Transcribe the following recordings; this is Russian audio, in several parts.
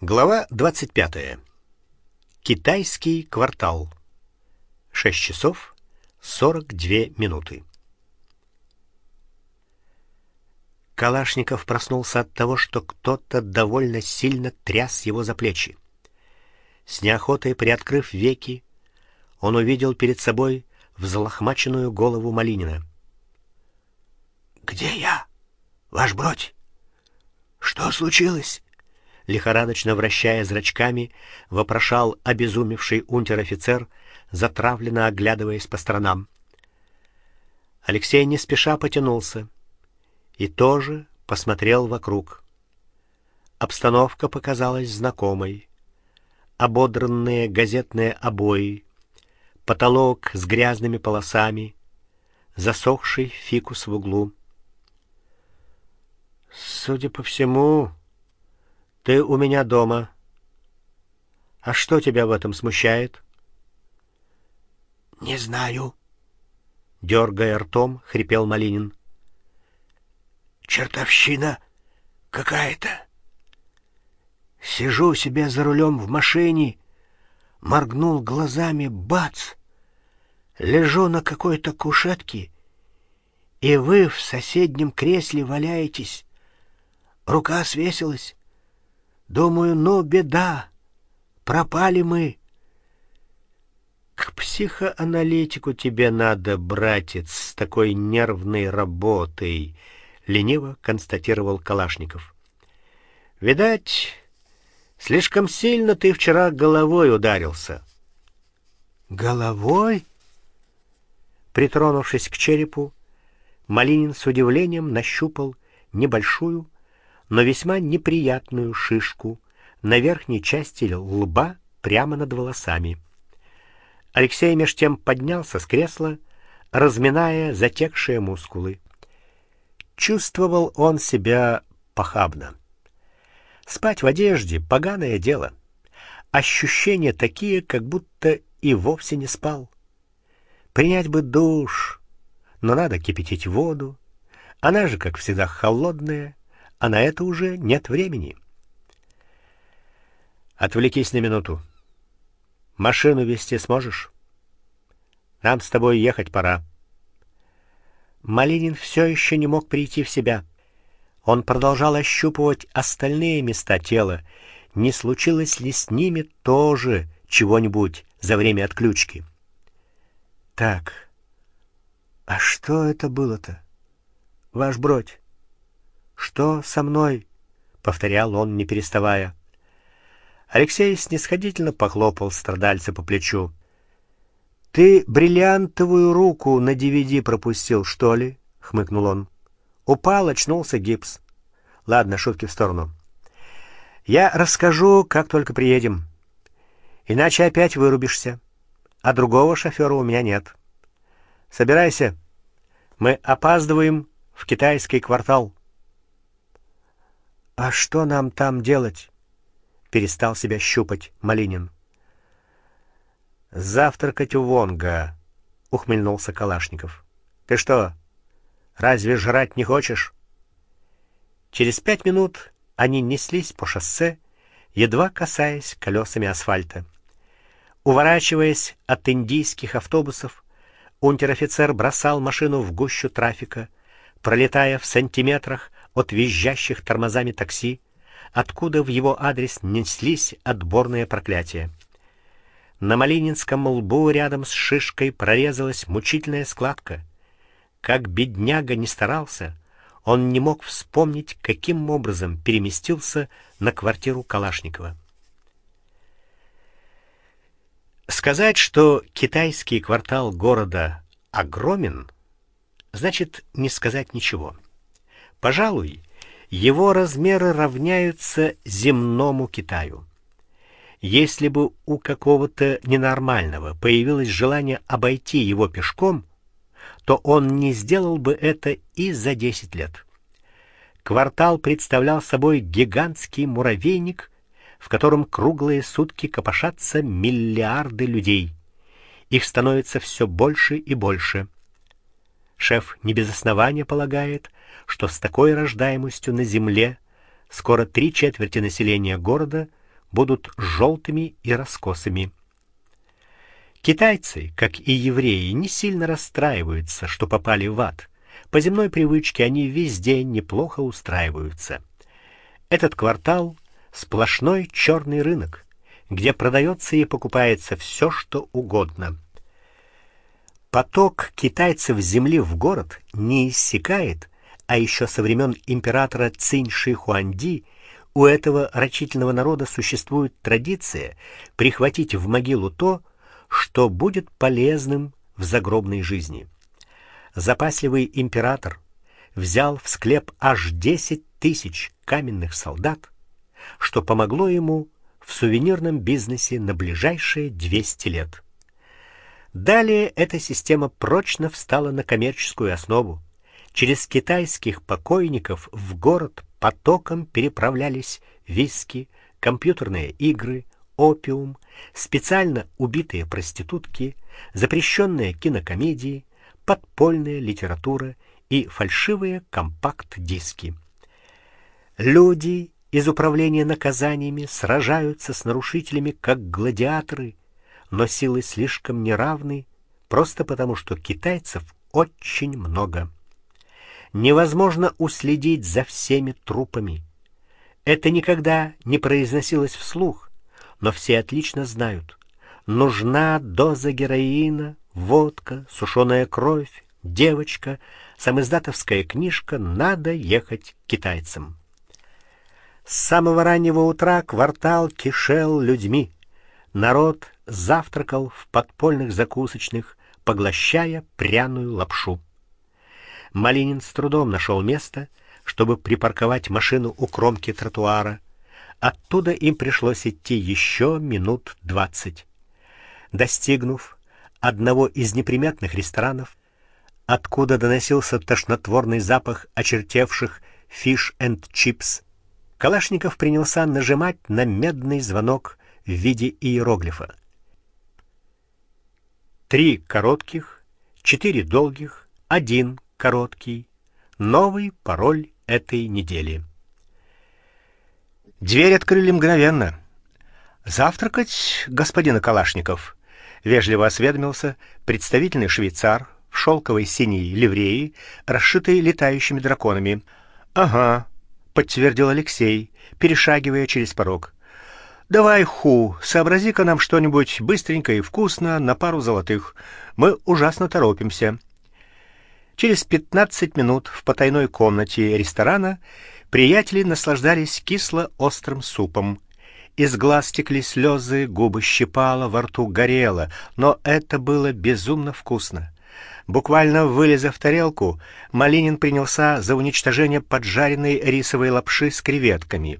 Глава 25. Китайский квартал. 6 часов 42 минуты. Калашников проснулся от того, что кто-то довольно сильно тряс его за плечи. С неохотой приоткрыв веки, он увидел перед собой взлохмаченную голову Малинина. Где я? Ваш бродь? Что случилось? Лихорадочно вращая зрачками, вопрошал обезумевший унтер-офицер, затравленно оглядываясь по сторонам. Алексей не спеша потянулся и тоже посмотрел вокруг. Обстановка показалась знакомой. Ободранные газетные обои, потолок с грязными полосами, засохший фикус в углу. Судя по всему, ты у меня дома. А что тебя в этом смущает? Не знаю, дергая ртом, хрипел Малинин. Чертовщина какая-то. Сижу себе за рулем в машине, моргнул глазами, бац. Лежу на какой-то кушетке, и вы в соседнем кресле валяетесь. Рука свесилась. Думаю, ну беда. Пропали мы. К психоаналитику тебе надо, братец, с такой нервной работой, лениво констатировал Калашников. Видать, слишком сильно ты вчера головой ударился. Головой? Притронувшись к черепу, Малинин с удивлением нащупал небольшую но весьма неприятную шишку на верхней части лба прямо над волосами. Алексей меж тем поднялся с кресла, разминая затекшие мускулы. Чувствовал он себя похабно. Спать в одежде поганое дело. Ощущения такие, как будто и вовсе не спал. Принять бы душ, но надо кипятить воду. Она же, как всегда, холодная, а на это уже нет времени. Отвлекись на минуту. Машину вести сможешь? Нам с тобой ехать пора. Малинин все еще не мог прийти в себя. Он продолжал ощупывать остальные места тела, не случилось ли с ними тоже чего-нибудь за время отключки. Так. А что это было-то? Ваш бродь. Что со мной? повторял он, не переставая. Алексей снисходительно похлопал страдальца по плечу. Ты бриллиантовую руку на DVD пропустил, что ли? хмыкнул он. Упал, очнулся гипс. Ладно, шутки в сторону. Я расскажу, как только приедем. Иначе опять вырубишься. А другого шофера у меня нет. Собирайся. Мы опаздываем в китайский квартал. А что нам там делать? Перестал себя щупать Малинин. Завтракать у Вонга, ухмыльнулся Калашников. Ты что, разве жрать не хочешь? Через пять минут они неслись по шоссе, едва касаясь колесами асфальта. Уворачиваясь от индийских автобусов, унтер-офицер бросал машину в гущу трафика, пролетая в сантиметрах от визжащих тормозами такси, откуда в его адрес неслись отборные проклятия. На Малининском лбу рядом с шишкой прорезалась мучительная складка. Как бедняга не старался, он не мог вспомнить, каким образом переместился на квартиру Калашникова. Сказать, что китайский квартал города огромен, значит не сказать ничего. Пожалуй, его размеры равняются земному Китаю. Если бы у какого-то ненормального появилось желание обойти его пешком, то он не сделал бы это и за 10 лет. Квартал представлял собой гигантский муравейник, в котором круглые сутки копошатся миллиарды людей. Их становится все больше и больше. Шеф не без основания полагает, что с такой рождаемостью на земле скоро три четверти населения города будут желтыми и раскосыми. Китайцы, как и евреи, не сильно расстраиваются, что попали в ад. По земной привычке они везде неплохо устраиваются. Этот квартал сплошной черный рынок, где продается и покупается все, что угодно. Поток китайцев с земли в город не иссякает, а еще со времен императора Цинь Ши Хуанди у этого рачительного народа существует традиция прихватить в могилу то, что будет полезным в загробной жизни. Запасливый император взял в склеп аж десять тысяч каменных солдат, что помогло ему в сувенирном бизнесе на ближайшие 200 лет. Далее эта система прочно встала на коммерческую основу. Через китайских покойников в город потоком переправлялись виски, компьютерные игры, опиум, специально убитые проститутки, запрещенные кинокомедии, подпольная литература и фальшивые компакт-диски. Люди из управления наказаниями сражаются с нарушителями как гладиаторы, но силы слишком неравны, просто потому что китайцев очень много. Невозможно уследить за всеми трупами. Это никогда не произносилось вслух, но все отлично знают. Нужна доза героина, водка, сушеная кровь, девочка, самиздатовская книжка, надо ехать к китайцам. С самого раннего утра квартал кишел людьми. Народ завтракал в подпольных закусочных, поглощая пряную лапшу. Малинин с трудом нашел место, чтобы припарковать машину у кромки тротуара. Оттуда им пришлось идти еще минут двадцать. Достигнув одного из неприметных ресторанов, откуда доносился тошнотворный запах очертевших фиш энд чипс, Калашников принялся нажимать на медный звонок в виде иероглифа. Три коротких, четыре долгих, один короткий. Новый пароль этой недели. Дверь открыли мгновенно. Завтракать, господин Калашников, вежливо осведомился представительный швейцар в шелковой синей ливреи, расшитой летающими драконами. Ага, подтвердил Алексей, перешагивая через порог. Давай, Ху, сообрази-ка нам что-нибудь быстренько и вкусно на пару золотых. Мы ужасно торопимся. Через пятнадцать минут в потайной комнате ресторана приятели наслаждались кисло-острым супом. Из глаз текли слезы, губы щипало, во рту горело, но это было безумно вкусно. Буквально вылезав тарелку, Малинин принялся за уничтожение поджаренной рисовой лапши с креветками.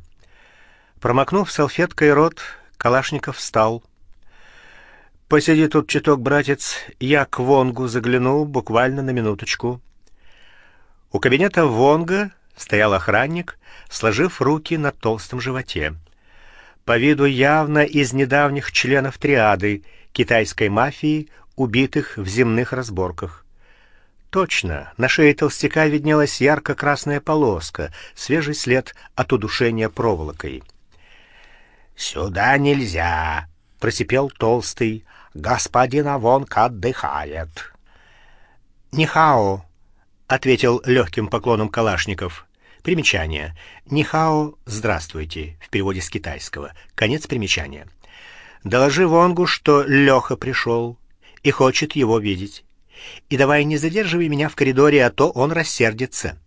Промокнув салфеткой рот, Калашников встал. Посиди тут чуток, братец, я к Вонгу загляну буквально на минуточку. У кабинета Вонга стоял охранник, сложив руки на толстом животе. По виду явно из недавних членов триады китайской мафии, убитых в земных разборках. Точно, на шее толстяка виднелась ярко-красная полоска, свежий след от удушения проволокой. Сюда нельзя, просипел толстый. Господин Авонг отдыхает. Нихао, ответил легким поклоном Калашников. Примечание. Нихао, здравствуйте, в переводе с китайского. Конец примечания. Доложи Вонгу, что Леха пришел и хочет его видеть. И давай не задерживай меня в коридоре, а то он рассердится.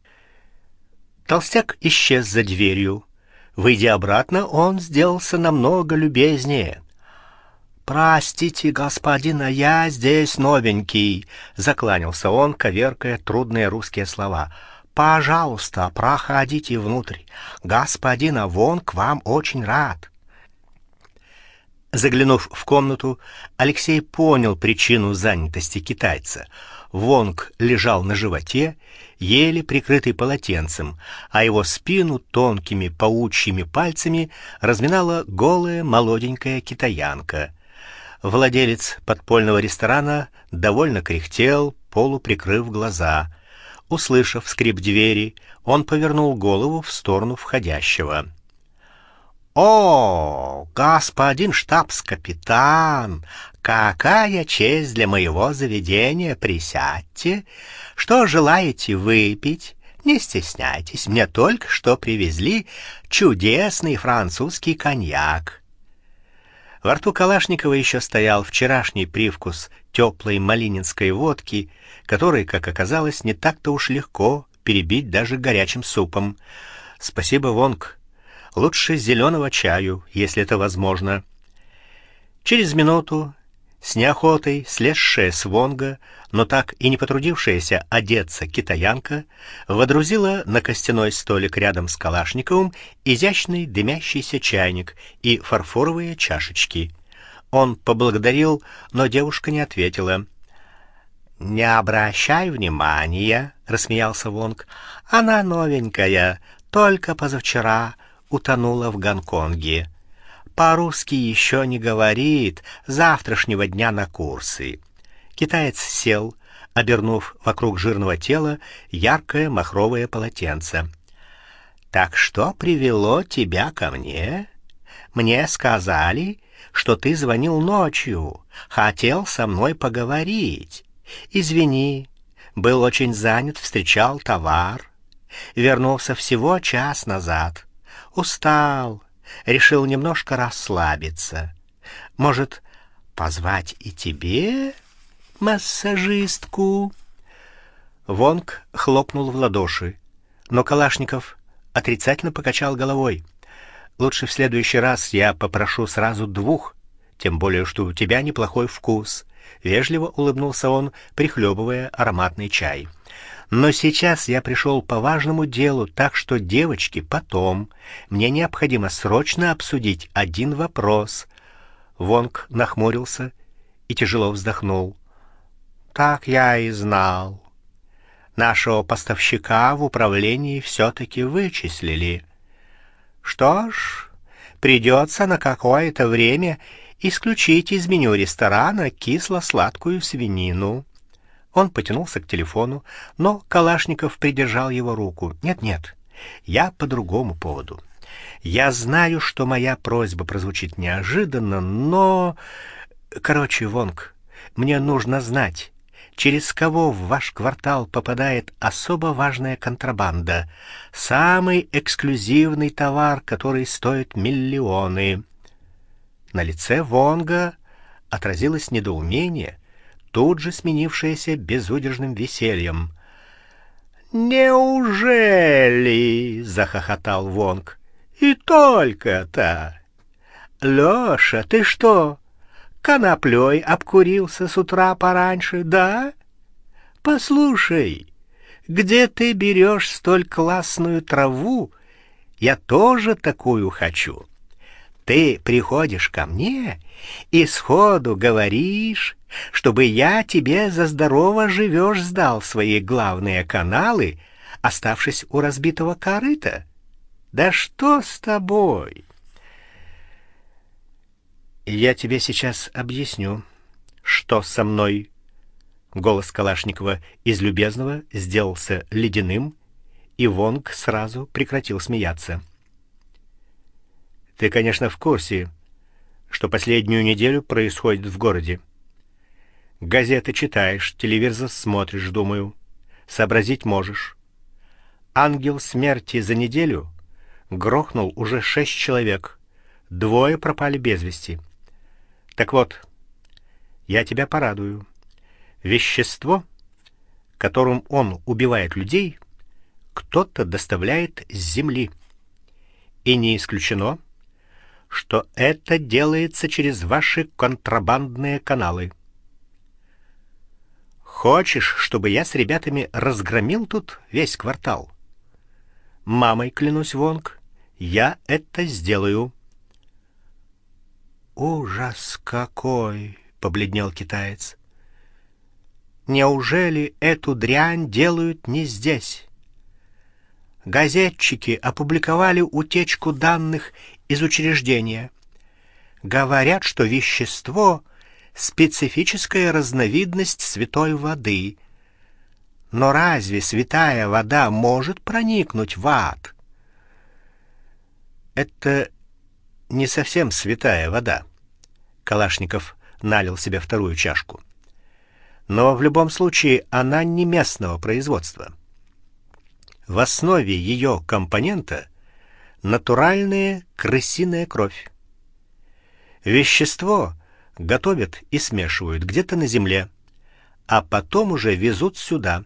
Толстяк исчез за дверью. Выйдя обратно, он сделался намного любезнее. Простите, господин, а я здесь новенький, закланялся он, коверкая трудные русские слова. Пожалуйста, проходите внутрь. Господин Авон к вам очень рад. Заглянув в комнату, Алексей понял причину занятости китайца. Вонг лежал на животе, еле прикрытый полотенцем, а его спину тонкими паучьими пальцами разминала голая молоденькая китаянка. Владелец подпольного ресторана довольно кряхтел, полуприкрыв глаза. Услышав скрип двери, он повернул голову в сторону входящего. О, господин штабс-капитан, какая честь для моего заведения, присядьте. Что желаете выпить? Не стесняйтесь, мне только что привезли чудесный французский коньяк. Во рту Калашникова еще стоял вчерашний привкус теплой малининской водки, который, как оказалось, не так-то уж легко перебить даже горячим супом. Спасибо, Вонг. Лучше зеленого чаю, если это возможно. Через минуту с неохотой слезшая с Вонга, но так и не потрудившаяся одеться китаянка, водрузила на костяной столик рядом с Калашниковым изящный дымящийся чайник и фарфоровые чашечки. Он поблагодарил, но девушка не ответила. Не обращай внимания, рассмеялся Вонг. Она новенькая, только позавчера утонула в Гонконге. По-русски еще не говорит, завтрашнего дня на курсы. Китаец сел, обернув вокруг жирного тела яркое махровое полотенце. Так что привело тебя ко мне? Мне сказали, что ты звонил ночью, хотел со мной поговорить. Извини, был очень занят, встречал товар. Вернулся всего час назад. Устал, решил немножко расслабиться. Может, позвать и тебе массажистку? Вонг хлопнул в ладоши, но Калашников отрицательно покачал головой. Лучше в следующий раз я попрошу сразу двух, тем более что у тебя неплохой вкус. Вежливо улыбнулся он, прихлебывая ароматный чай. Но сейчас я пришел по важному делу, так что, девочки, потом мне необходимо срочно обсудить один вопрос. Вонг нахмурился и тяжело вздохнул. Так я и знал. Нашего поставщика в управлении все таки вычислили. Что ж, придется на какое-то время исключить из меню ресторана кисло-сладкую свинину. Он потянулся к телефону, но Калашников придержал его руку. Нет, нет. Я по другому поводу. Я знаю, что моя просьба прозвучит неожиданно, но короче, Вонг, мне нужно знать, через кого в ваш квартал попадает особо важная контрабанда, самый эксклюзивный товар, который стоит миллионы. На лице Вонга отразилось недоумение, тут же сменившееся безудержным весельем. Неужели, захохотал Вонг. И только-то. Лёша, ты что, коноплёй обкурился с утра пораньше, да? Послушай, где ты берёшь столь классную траву? Я тоже такую хочу. Ты приходишь ко мне и сходу говоришь, чтобы я тебе за здорово живешь сдал свои главные каналы, оставшись у разбитого корыта. Да что с тобой? Я тебе сейчас объясню, что со мной. Голос Калашникова из любезного сделался ледяным, и Вонг сразу прекратил смеяться. Ты, конечно, в курсе, что последнюю неделю происходит в городе. Газеты читаешь, телевизор смотришь, думаю, сообразить можешь. Ангел смерти за неделю грохнул уже шесть человек. Двое пропали без вести. Так вот, я тебя порадую. Вещество, которым он убивает людей, кто-то доставляет с земли. И не исключено, что это делается через ваши контрабандные каналы. Хочешь, чтобы я с ребятами разгромил тут весь квартал? Мамой клянусь, Вонг, я это сделаю. Ужас какой, побледнел китаец. Неужели эту дрянь делают не здесь? Газетчики опубликовали утечку данных из учреждения. Говорят, что вещество специфическая разновидность святой воды. Но разве святая вода может проникнуть в ад? Это не совсем святая вода. Калашников налил себе вторую чашку. Но в любом случае она не местного производства. В основе ее компонента натуральная крысиная кровь. Вещество готовят и смешивают где-то на земле, а потом уже везут сюда.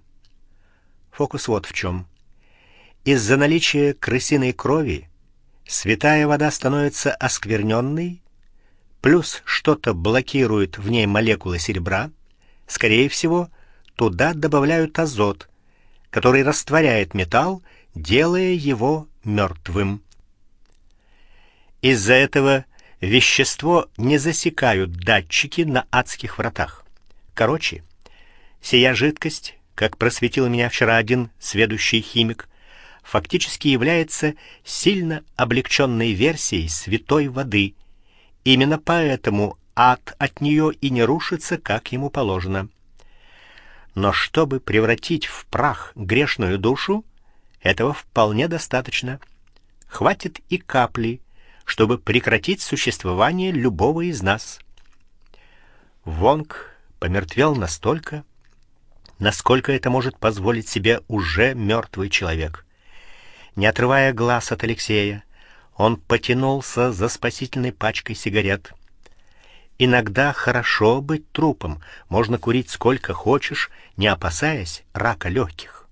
Фокус вот в чем. Из-за наличия крысиной крови святая вода становится оскверненной, плюс что-то блокирует в ней молекулы серебра, скорее всего, туда добавляют азот, который растворяет металл, делая его мертвым. Из-за этого вещество не засекают датчики на адских вратах. Короче, сия жидкость, как просветил меня вчера один сведущий химик, фактически является сильно облегченной версией святой воды. Именно поэтому ад от нее и не рушится, как ему положено. Но чтобы превратить в прах грешную душу, этого вполне достаточно. Хватит и капли, чтобы прекратить существование любого из нас. Вонг помертвел настолько, насколько это может позволить себе уже мертвый человек. Не отрывая глаз от Алексея, он потянулся за спасительной пачкой сигарет. Иногда хорошо быть трупом, можно курить сколько хочешь, не опасаясь рака легких.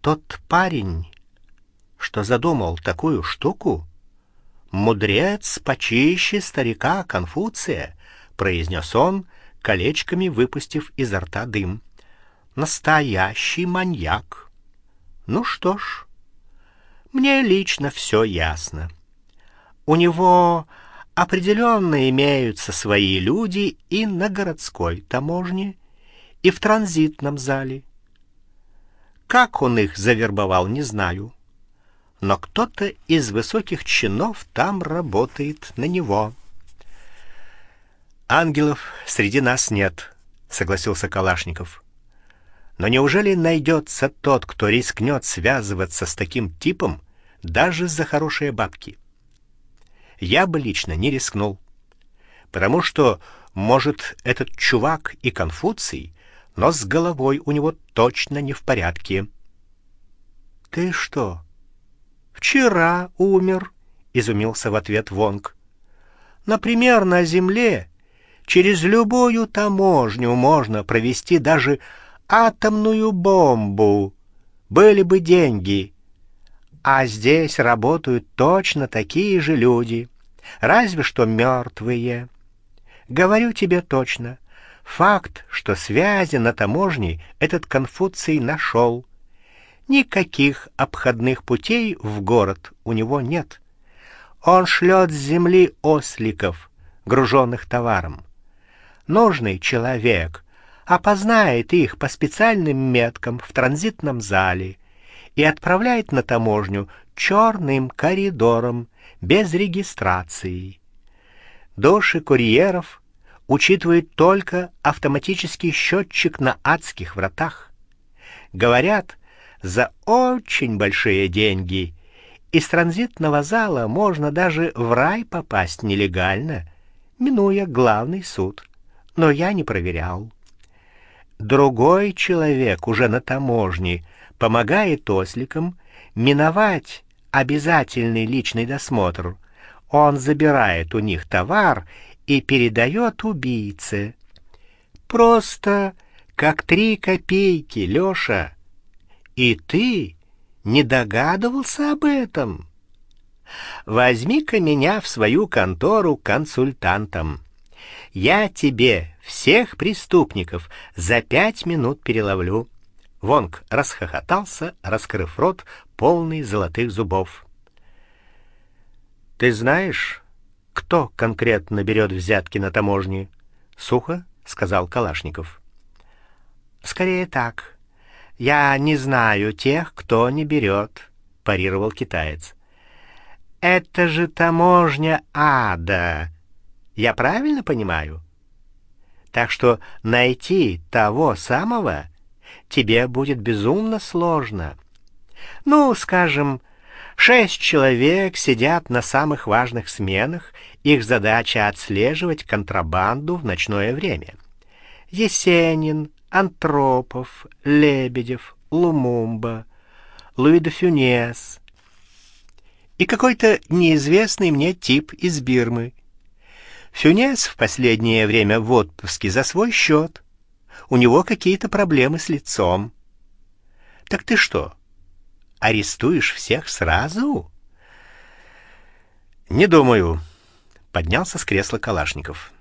Тот парень, что задумал такую штуку, мудрец почище старика Конфуция, произнес он, колечками выпустив изо рта дым. Настоящий маньяк. Ну что ж, мне лично все ясно. У него определенно имеются свои люди и на городской таможне, и в транзитном зале. Как он их завербовал, не знаю. Но кто-то из высоких чинов там работает на него. Ангелов среди нас нет, согласился Калашников. Но неужели найдется тот, кто рискнет связываться с таким типом даже за хорошие бабки? Я бы лично не рискнул. Потому что, может, этот чувак и Конфуций, но с головой у него точно не в порядке. Ты что? Вчера умер, изумился в ответ Вонг. Например, на земле через любую таможню можно провести даже атомную бомбу. Были бы деньги. А здесь работают точно такие же люди, разве что мертвые. Говорю тебе точно, факт, что связи на таможне этот Конфуций нашел. Никаких обходных путей в город у него нет. Он шлет с земли осликов, груженных товаром. Нужный человек опознает их по специальным меткам в транзитном зале и отправляет на таможню черным коридором без регистрации. Доши курьеров учитывают только автоматический счетчик на адских вратах. Говорят, за очень большие деньги из транзитного зала можно даже в рай попасть нелегально, минуя главный суд. Но я не проверял. Другой человек уже на таможне помогает осликам миновать обязательный личный досмотр. Он забирает у них товар и передает убийце. Просто как три копейки, Лёша. И ты не догадывался об этом? Возьми-ка меня в свою контору консультантом. Я тебе всех преступников за пять минут переловлю. Вонг расхохотался, раскрыв рот, полный золотых зубов. Ты знаешь, кто конкретно берет взятки на таможне? сухо сказал Калашников. Скорее так. Я не знаю тех, кто не берет», — парировал китаец. Это же таможня ада. Я правильно понимаю? Так что найти того самого тебе будет безумно сложно. Ну, скажем, Шесть человек сидят на самых важных сменах, их задача отслеживать контрабанду в ночное время. Есенин, Антропов, Лебедев, Лумумба, Луи де Фюнес и какой-то неизвестный мне тип из Бирмы. Фюнес в последнее время в отпуске за свой счет. У него какие-то проблемы с лицом. Так ты что, арестуешь всех сразу? Не думаю, поднялся с кресла Калашников.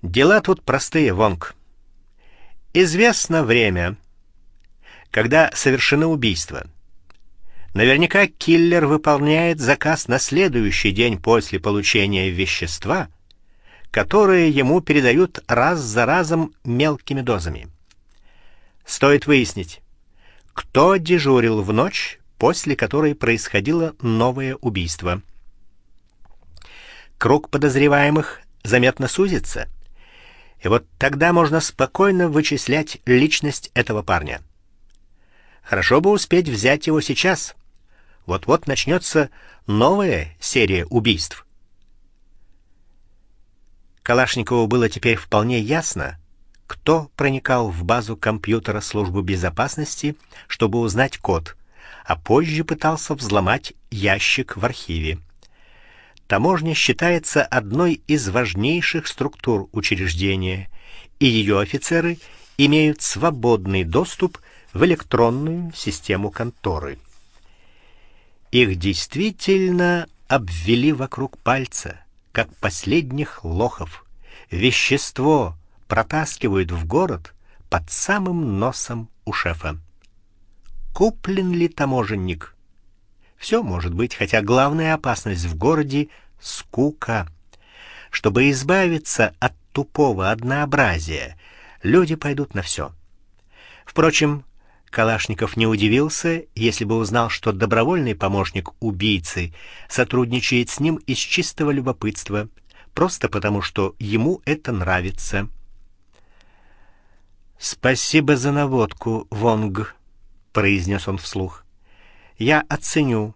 Дела тут простые, Вонг. Известно время, когда совершено убийство. Наверняка киллер выполняет заказ на следующий день после получения вещества, которое ему передают раз за разом мелкими дозами. Стоит выяснить, кто дежурил в ночь, после которой происходило новое убийство. Круг подозреваемых заметно сузится. И вот тогда можно спокойно вычислять личность этого парня. Хорошо бы успеть взять его сейчас. Вот-вот начнется новая серия убийств. Калашникову было теперь вполне ясно, кто проникал в базу компьютера службы безопасности, чтобы узнать код, а позже пытался взломать ящик в архиве. Таможня считается одной из важнейших структур учреждения, и ее офицеры имеют свободный доступ в электронную систему конторы. Их действительно обвели вокруг пальца, как последних лохов. Вещество протаскивают в город под самым носом у шефа. Куплен ли таможенник? Все может быть, хотя главная опасность в городе скука. Чтобы избавиться от тупого однообразия, люди пойдут на все. Впрочем, Калашников не удивился, если бы узнал, что добровольный помощник убийцы сотрудничает с ним из чистого любопытства, просто потому что ему это нравится. Спасибо за наводку, Вонг, произнес он вслух. Я оценю,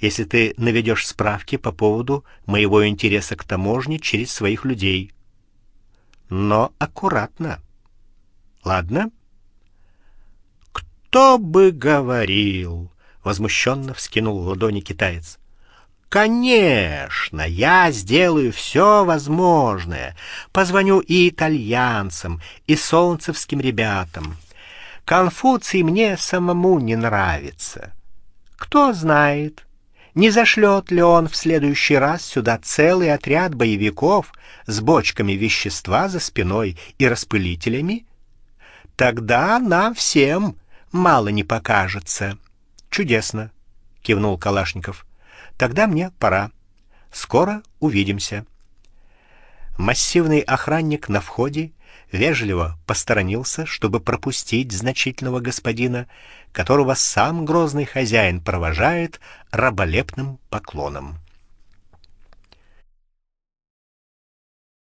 если ты наведешь справки по поводу моего интереса к таможне через своих людей. Но аккуратно. Ладно? Кто бы говорил, возмущенно вскинул ладони китаец. Конечно, я сделаю все возможное. Позвоню и итальянцам, и солнцевским ребятам. Конфуций мне самому не нравится. Кто знает, не зашлет ли он в следующий раз сюда целый отряд боевиков с бочками вещества за спиной и распылителями? Тогда нам всем мало не покажется. Чудесно, кивнул Калашников. Тогда мне пора. Скоро увидимся. Массивный охранник на входе вежливо посторонился, чтобы пропустить значительного господина, которого сам грозный хозяин провожает раболепным поклоном.